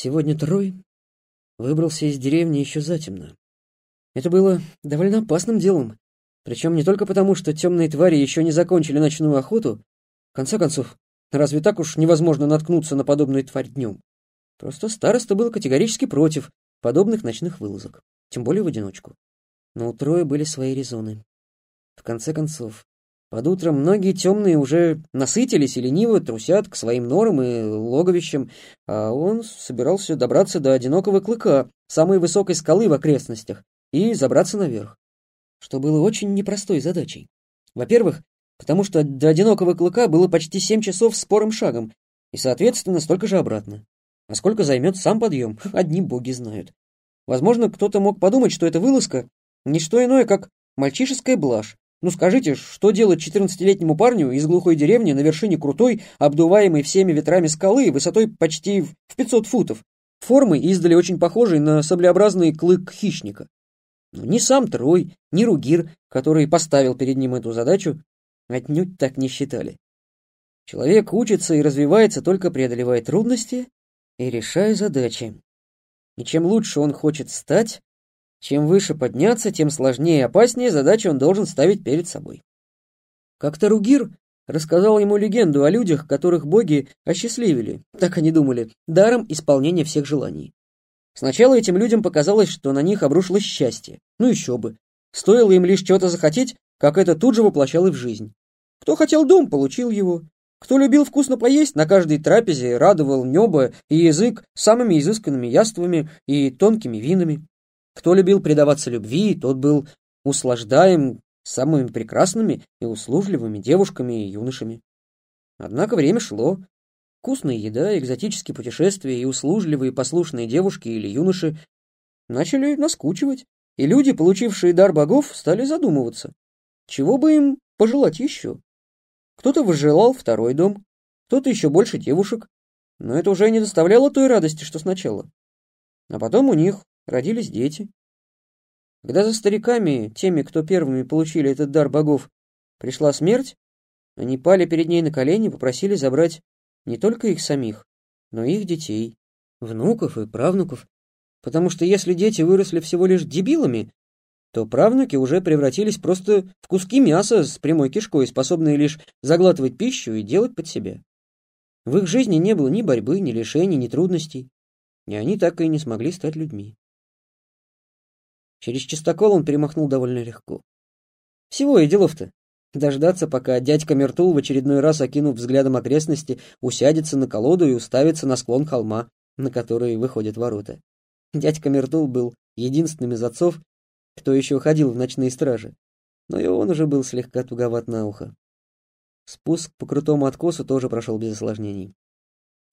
Сегодня Трой выбрался из деревни еще затемно. Это было довольно опасным делом, причем не только потому, что темные твари еще не закончили ночную охоту. В конце концов, разве так уж невозможно наткнуться на подобную тварь днем? Просто староста был категорически против подобных ночных вылазок, тем более в одиночку. Но у Троя были свои резоны. В конце концов, под утро многие темные уже насытились и лениво трусят к своим норам и логовищам, а он собирался добраться до одинокого клыка, самой высокой скалы в окрестностях, и забраться наверх. Что было очень непростой задачей. Во-первых, потому что до одинокого клыка было почти семь часов спорым шагом, и, соответственно, столько же обратно. А сколько займет сам подъем, одни боги знают. Возможно, кто-то мог подумать, что эта вылазка — не что иное, как мальчишеская блажь, ну скажите, что делать 14-летнему парню из глухой деревни на вершине крутой, обдуваемой всеми ветрами скалы, высотой почти в 500 футов, формы издали очень похожей на саблеобразный клык хищника? Но ни сам Трой, ни Ругир, который поставил перед ним эту задачу, отнюдь так не считали. Человек учится и развивается, только преодолевая трудности и решая задачи. И чем лучше он хочет стать, чем выше подняться, тем сложнее и опаснее задачи он должен ставить перед собой. Как-то Ругир рассказал ему легенду о людях, которых боги осчастливили, так они думали, даром исполнения всех желаний. Сначала этим людям показалось, что на них обрушилось счастье. Ну еще бы. Стоило им лишь чего-то захотеть, как это тут же воплощало в жизнь. Кто хотел дом, получил его. Кто любил вкусно поесть, на каждой трапезе радовал небо и язык самыми изысканными яствами и тонкими винами. Кто любил предаваться любви, тот был услаждаем самыми прекрасными и услужливыми девушками и юношами. Однако время шло. Вкусная еда, экзотические путешествия и услужливые послушные девушки или юноши начали наскучивать, и люди, получившие дар богов, стали задумываться, чего бы им пожелать еще. Кто-то возжелал второй дом, кто-то еще больше девушек, но это уже не доставляло той радости, что сначала. А потом у них родились дети. Когда за стариками, теми, кто первыми получили этот дар богов, пришла смерть, они пали перед ней на колени и попросили забрать не только их самих, но и их детей, внуков и правнуков, потому что если дети выросли всего лишь дебилами, то правнуки уже превратились просто в куски мяса с прямой кишкой, способные лишь заглатывать пищу и делать под себя. В их жизни не было ни борьбы, ни лишений, ни трудностей, и они так и не смогли стать людьми. Через чистокол он перемахнул довольно легко. Всего и делов-то. Дождаться, пока дядька Мертул в очередной раз, окинув взглядом окрестности, усядется на колоду и уставится на склон холма, на который выходят ворота. Дядька Мертул был единственным из отцов, кто еще ходил в ночные стражи, но и он уже был слегка туговат на ухо. Спуск по крутому откосу тоже прошел без осложнений.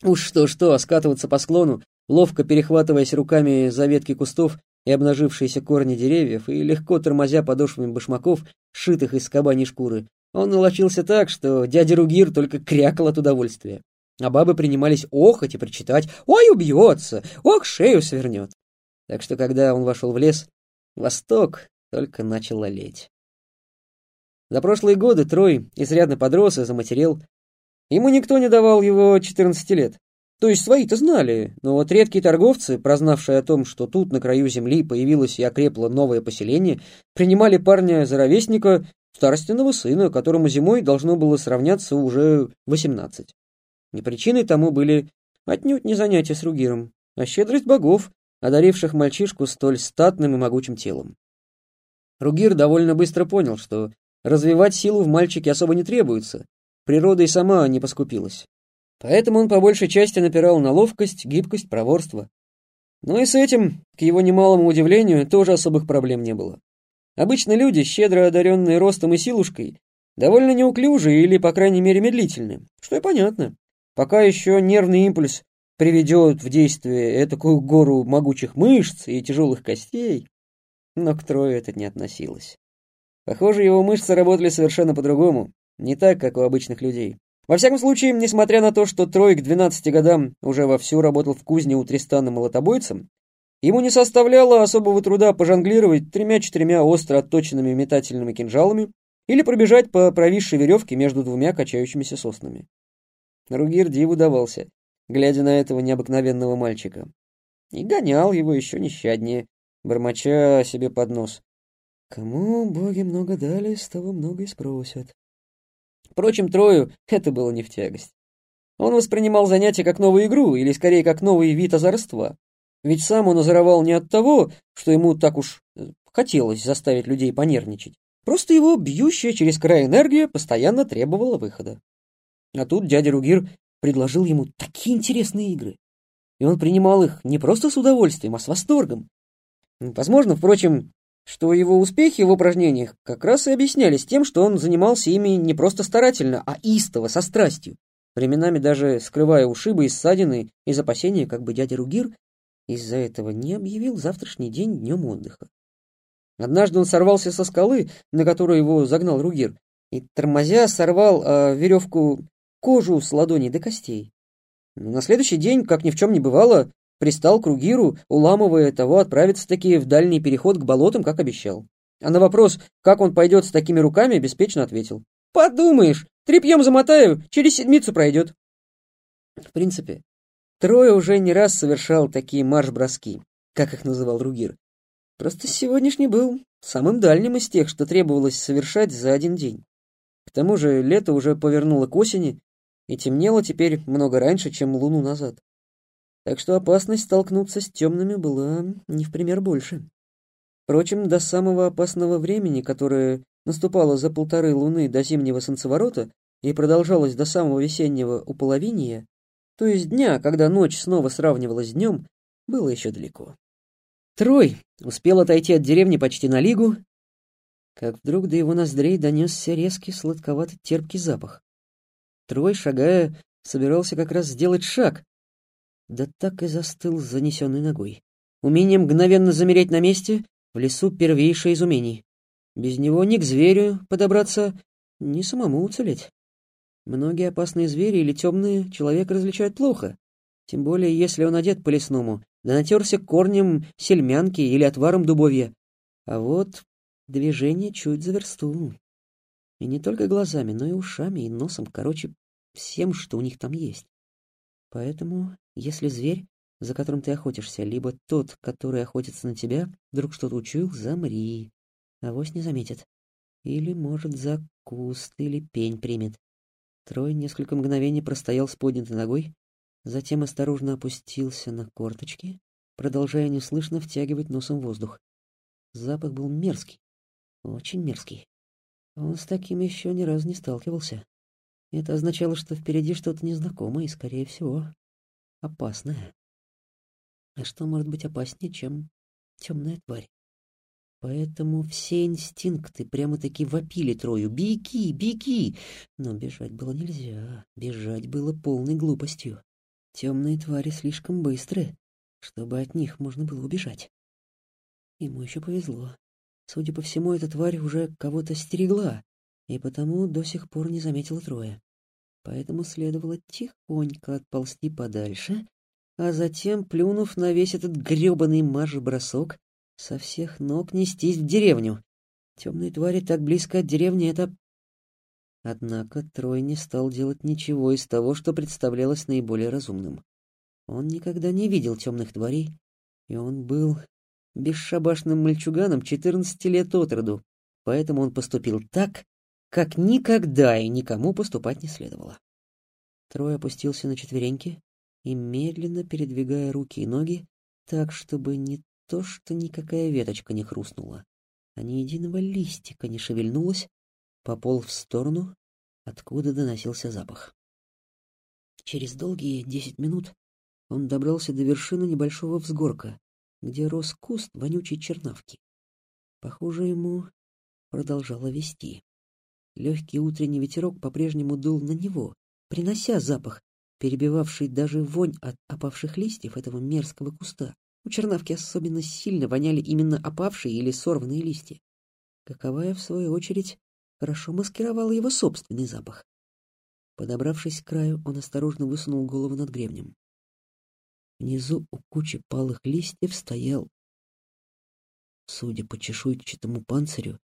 Уж что-что, а скатываться по склону, ловко перехватываясь руками за ветки кустов, и обнажившиеся корни деревьев, и легко тормозя подошвами башмаков, сшитых из кабаней шкуры, он налочился так, что дядя Ругир только крякал от удовольствия. А бабы принимались охать и причитать «Ой, убьется! Ох, шею свернет!» Так что, когда он вошел в лес, восток только начал олеть. За прошлые годы Трой изрядно подрос и заматерел. Ему никто не давал его 14 лет. То есть свои-то знали, но вот редкие торговцы, прознавшие о том, что тут на краю земли появилось и окрепло новое поселение, принимали парня за ровесника старостиного сына, которому зимой должно было сравняться уже восемнадцать. И причиной тому были отнюдь не занятия с Ругиром, а щедрость богов, одаривших мальчишку столь статным и могучим телом. Ругир довольно быстро понял, что развивать силу в мальчике особо не требуется, природа и сама не поскупилась. Поэтому он по большей части напирал на ловкость, гибкость, проворство. Но и с этим, к его немалому удивлению, тоже особых проблем не было. Обычно люди, щедро одаренные ростом и силушкой, довольно неуклюжие или, по крайней мере, медлительны, что и понятно. Пока еще нервный импульс приведет в действие такую гору могучих мышц и тяжелых костей, но к Трою это не относилось. Похоже, его мышцы работали совершенно по-другому, не так, как у обычных людей. Во всяком случае, несмотря на то, что Трой к 12 годам уже вовсю работал в кузне у Тристана молотобойцем, ему не составляло особого труда пожонглировать тремя-четырьмя остро отточенными метательными кинжалами или пробежать по провисшей веревке между двумя качающимися соснами. Ругир диву давался. глядя на этого необыкновенного мальчика. И гонял его еще нещаднее, бормоча себе под нос. Кому боги много дали, с того много и спросят. Впрочем, Трою это было не в тягость. Он воспринимал занятие как новую игру, или скорее как новый вид озорства. Ведь сам он озоровал не от того, что ему так уж э, хотелось заставить людей понервничать. Просто его бьющая через край энергия постоянно требовала выхода. А тут дядя Ругир предложил ему такие интересные игры. И он принимал их не просто с удовольствием, а с восторгом. Возможно, впрочем, что его успехи в упражнениях как раз и объяснялись тем, что он занимался ими не просто старательно, а истово, со страстью, временами даже скрывая ушибы и ссадины из опасения, как бы дядя Ругир из-за этого не объявил завтрашний день днем отдыха. Однажды он сорвался со скалы, на которую его загнал Ругир, и, тормозя, сорвал э, веревку кожу с ладоней до костей. На следующий день, как ни в чем не бывало, пристал к Ругиру, уламывая того отправиться-таки в дальний переход к болотам, как обещал. А на вопрос, как он пойдет с такими руками, беспечно ответил. «Подумаешь, тряпьем замотаю, через седмицу пройдет». В принципе, Трое уже не раз совершал такие марш-броски, как их называл Ругир. Просто сегодняшний был самым дальним из тех, что требовалось совершать за один день. К тому же лето уже повернуло к осени, и темнело теперь много раньше, чем луну назад. Так что опасность столкнуться с темными была не в пример больше. Впрочем, до самого опасного времени, которое наступало за полторы луны до зимнего солнцеворота и продолжалось до самого весеннего уполовиния, то есть дня, когда ночь снова сравнивалась с днем, было еще далеко. Трой успел отойти от деревни почти на лигу, как вдруг до его ноздрей донесся резкий сладковатый терпкий запах. Трой, шагая, собирался как раз сделать шаг, да так и застыл с занесенной ногой. Умение мгновенно замереть на месте в лесу первейшее из умений. Без него ни к зверю подобраться, ни самому уцелеть. Многие опасные звери или темные человек различает плохо, тем более если он одет по-лесному, да натерся корнем сельмянки или отваром дубовья. А вот движение чуть за версту. И не только глазами, но и ушами, и носом, короче, всем, что у них там есть. Поэтому, если зверь, за которым ты охотишься, либо тот, который охотится на тебя, вдруг что-то учуял, замри. Авось не заметит. Или, может, за куст или пень примет. Трой несколько мгновений простоял с поднятой ногой, затем осторожно опустился на корточки, продолжая неслышно втягивать носом воздух. Запах был мерзкий, очень мерзкий. Он с таким еще ни разу не сталкивался. Это означало, что впереди что-то незнакомое и, скорее всего, опасное. А что может быть опаснее, чем темная тварь? Поэтому все инстинкты прямо-таки вопили Трою «Беги, беги!» Но бежать было нельзя, бежать было полной глупостью. Темные твари слишком быстры, чтобы от них можно было убежать. Ему еще повезло. Судя по всему, эта тварь уже кого-то стерегла, и потому до сих пор не заметила Троя. Поэтому следовало тихонько отползти подальше, а затем, плюнув на весь этот грёбаный марш-бросок, со всех ног нестись в деревню. Темные твари так близко от деревни — это... Однако Трой не стал делать ничего из того, что представлялось наиболее разумным. Он никогда не видел темных тварей, и он был бесшабашным мальчуганом 14 лет от роду, поэтому он поступил так, как никогда и никому поступать не следовало. Трой опустился на четвереньки и, медленно передвигая руки и ноги, так, чтобы не то, что никакая веточка не хрустнула, а ни единого листика не шевельнулось, пополз в сторону, откуда доносился запах. Через долгие десять минут он добрался до вершины небольшого взгорка, где рос куст вонючей чернавки. Похоже, ему продолжало вести. Легкий утренний ветерок по-прежнему дул на него, принося запах, перебивавший даже вонь от опавших листьев этого мерзкого куста. У чернавки особенно сильно воняли именно опавшие или сорванные листья. Каковая, в свою очередь, хорошо маскировала его собственный запах. Подобравшись к краю, он осторожно высунул голову над гребнем. Внизу у кучи палых листьев стоял, судя по чешуйчатому панцирю,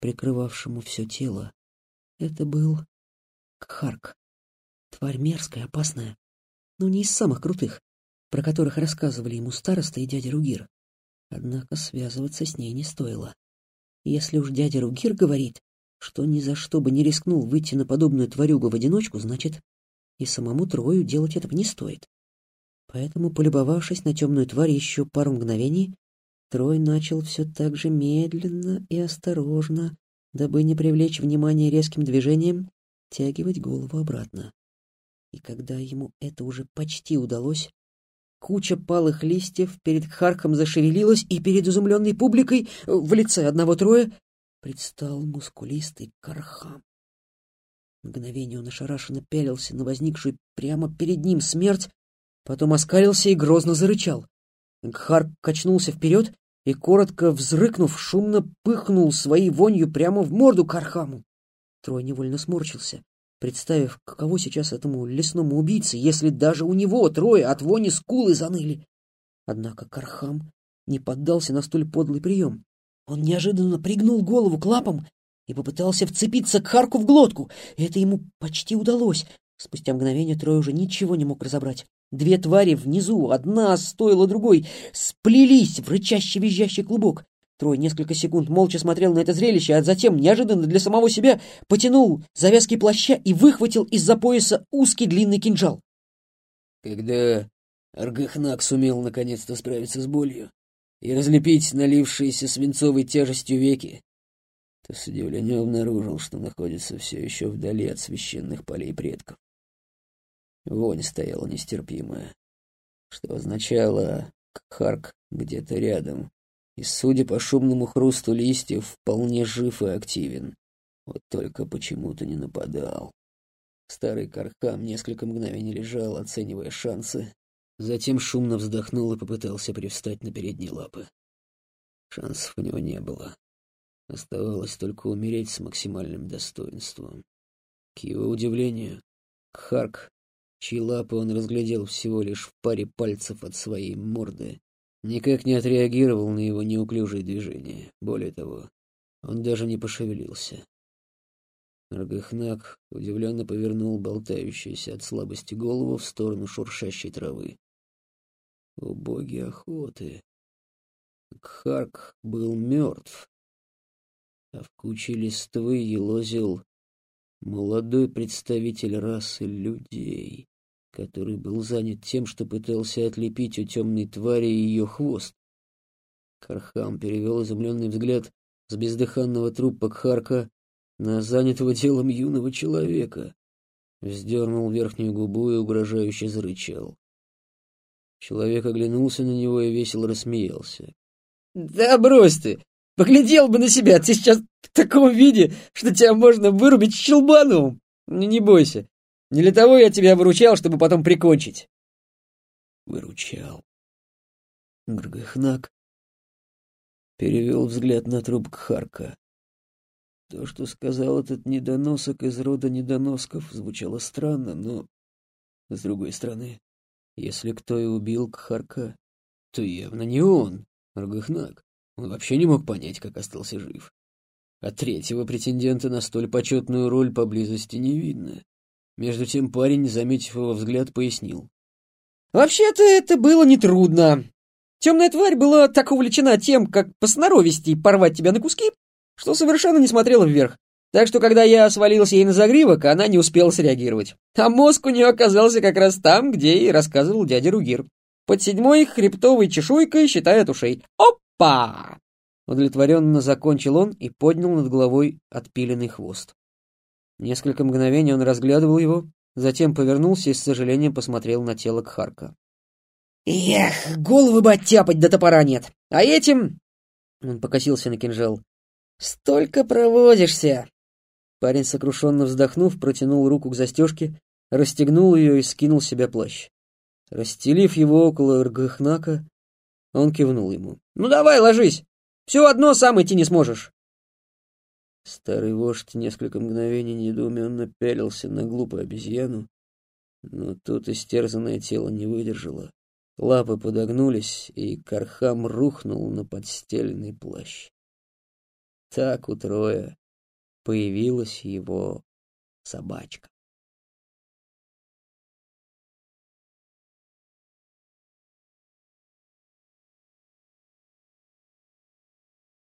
прикрывавшему все тело, это был Кхарк. Тварь мерзкая, опасная. но не из самых крутых, про которых рассказывали ему староста и дядя Ругир. Однако связываться с ней не стоило. Если уж дядя Ругир говорит, что ни за что бы не рискнул выйти на подобную тварюгу в одиночку, значит, и самому Трою делать этого не стоит. Поэтому, полюбовавшись на темную тварь еще пару мгновений, Трой начал все так же медленно и осторожно, дабы не привлечь внимание резким движением, тягивать голову обратно. И когда ему это уже почти удалось, куча палых листьев перед Харком зашевелилась, и перед изумленной публикой в лице одного Троя предстал мускулистый Кархам. Мгновение он ошарашенно пялился на возникшую прямо перед ним смерть, потом оскалился и грозно зарычал. Гхарк качнулся вперед и, коротко взрыкнув, шумно пыхнул своей вонью прямо в морду Кархаму. Трой невольно сморщился, представив, каково сейчас этому лесному убийце, если даже у него трое от вони скулы заныли. Однако Кархам не поддался на столь подлый прием. Он неожиданно пригнул голову к лапам и попытался вцепиться к Харку в глотку. Это ему почти удалось. Спустя мгновение Трой уже ничего не мог разобрать. Две твари внизу, одна стоила другой, сплелись в рычащий-визжащий клубок. Трой несколько секунд молча смотрел на это зрелище, а затем, неожиданно для самого себя, потянул завязки плаща и выхватил из-за пояса узкий длинный кинжал. Когда Аргахнак сумел наконец-то справиться с болью и разлепить налившиеся свинцовой тяжестью веки, то с удивлением обнаружил, что находится все еще вдали от священных полей предков. Вонь стояла нестерпимая, что означало «Кхарк где-то рядом», и, судя по шумному хрусту листьев, вполне жив и активен. Вот только почему-то не нападал. Старый Кархам несколько мгновений лежал, оценивая шансы, затем шумно вздохнул и попытался привстать на передние лапы. Шансов у него не было. Оставалось только умереть с максимальным достоинством. К его удивлению, Кхарк чьи лапы он разглядел всего лишь в паре пальцев от своей морды, никак не отреагировал на его неуклюжие движения. Более того, он даже не пошевелился. Аргахнак удивленно повернул болтающуюся от слабости голову в сторону шуршащей травы. О боги охоты! Кхарк был мертв, а в куче листвы елозил молодой представитель расы людей, который был занят тем, что пытался отлепить у темной твари ее хвост. Кархам перевел изумленный взгляд с бездыханного трупа Кхарка на занятого делом юного человека, вздернул верхнюю губу и угрожающе зарычал. Человек оглянулся на него и весело рассмеялся. «Да брось ты! Поглядел бы на себя, ты сейчас в таком виде, что тебя можно вырубить щелбаном. Не, бойся. Не для того я тебя выручал, чтобы потом прикончить. Выручал. Гргахнак перевел взгляд на труп Кхарка. То, что сказал этот недоносок из рода недоносков, звучало странно, но, с другой стороны, если кто и убил Кхарка, то явно не он, Аргахнак. Он вообще не мог понять, как остался жив. А третьего претендента на столь почетную роль поблизости не видно. Между тем парень, заметив его взгляд, пояснил. «Вообще-то это было нетрудно. Темная тварь была так увлечена тем, как посноровисти и порвать тебя на куски, что совершенно не смотрела вверх. Так что, когда я свалился ей на загривок, она не успела среагировать. А мозг у нее оказался как раз там, где и рассказывал дядя Ругир. Под седьмой хребтовой чешуйкой, считая от ушей. Оп! «Па!» Удовлетворенно закончил он и поднял над головой отпиленный хвост. Несколько мгновений он разглядывал его, затем повернулся и с сожалением посмотрел на тело Кхарка. «Эх, головы бы оттяпать, до топора нет! А этим...» Он покосился на кинжал. «Столько провозишься!» Парень, сокрушенно вздохнув, протянул руку к застежке, расстегнул ее и скинул с себя плащ. Расстелив его около Ргахнака, он кивнул ему. «Ну давай, ложись! Все одно сам идти не сможешь!» Старый вождь несколько мгновений недоуменно пялился на глупую обезьяну, но тут истерзанное тело не выдержало. Лапы подогнулись, и Кархам рухнул на подстеленный плащ. Так у Троя появилась его собачка.